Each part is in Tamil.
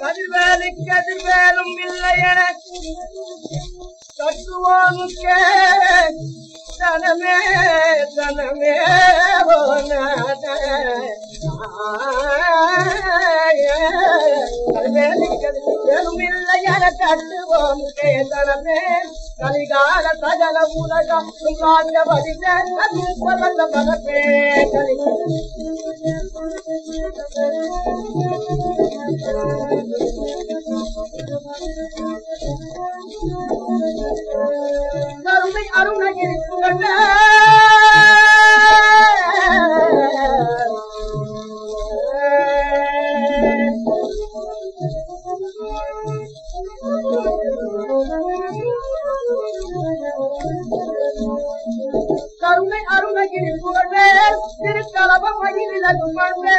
கதிர்வேலுக்கு கதிர்வேலும் இல்லை என கட்டுவோனுக்கே தனமே தனமே கதிர்வேலும் இல்லை என கட்டுவோனுக்கே தனமே கலிகால சகல உலகம் காட்ட வடிவே பலந்த பதப்பே கலி கருணை அருணகிரி புகழே கருணை அருணகிரி புகழே திருக்கலவம் மகிழ்ந்தது மண்மே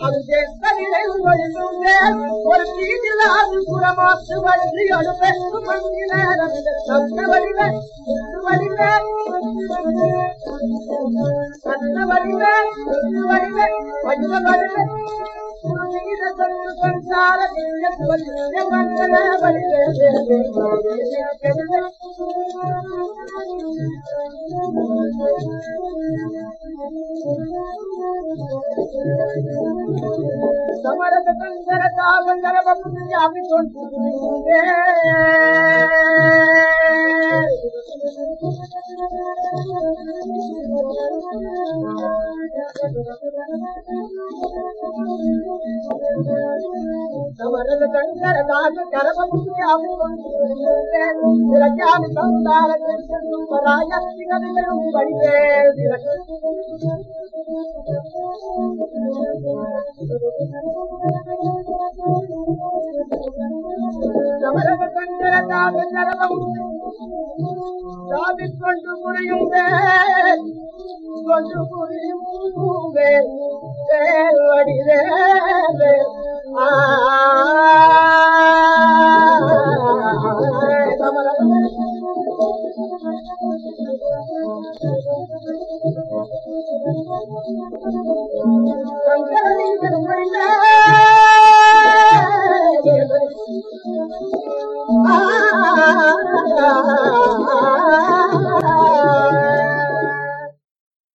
அது தேசனிலை ஒழிந்துமே ஒரு தீதில் அது புறமாற்று வழி அழுவே மண்ணிலே சத்த وڃي وڃي وڃي سڄي دنيا جو ಸಮರದ ಕಂದರ ಕಾಗಂದರ ಬಪ್ಪು ಜಾಬಿಕೊಂಡು ಸಮರದ ಕಂದರ ಕಾಗು ಕರಬಪ್ಪು ಜಾಬಿಕೊಂಡು ರಜಾನಿ ಸಂಸಾರ ರಾಯ ಸಿಗದಿಗಳು ಬಡಿದೆ ಸಮರದ ಕಂದರ ಕಾಗು சாதி கொண்டு புரியும் கொண்டு புரியும் வடிவே சங்கரின் திருமண